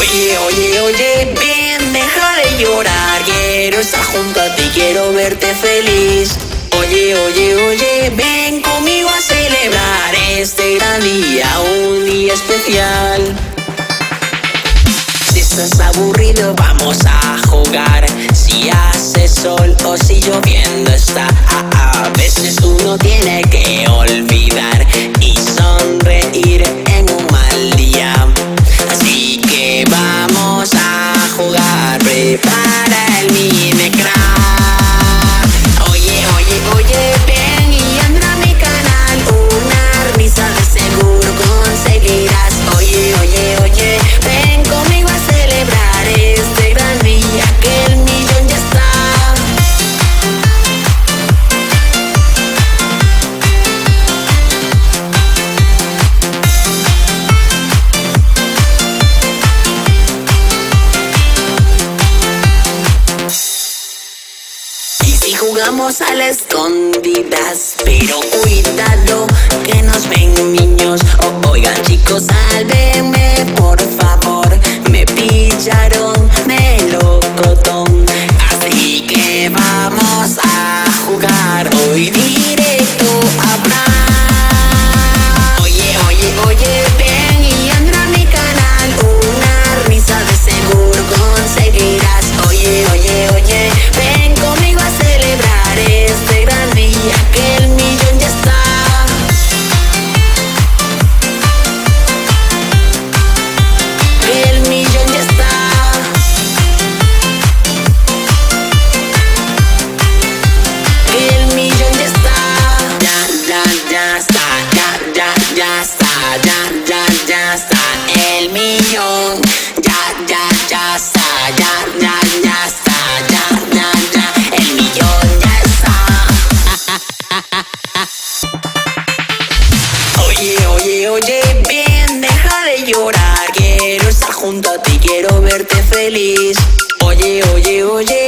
Oye, oye, oye, ven, deja de llorar. Quiero estar junto a ti, quiero verte feliz. Oye, oye, oye, ven conmigo a celebrar este gran día, un día especial. Si estás aburrido, vamos a jugar. Si hace sol o si lloviendo está, jugamos a las escondidas, pero cuidado que nos ven niños. Ya, está. Ya, ya, ya está. El millón. Ya, ya, ya está. Ya, ya, ya está. Ya, ya, ya. El millón ya está. Oye, oye, oye, ven, deja de llorar. Quiero estar junto a ti, quiero verte feliz. Oye, oye, oye,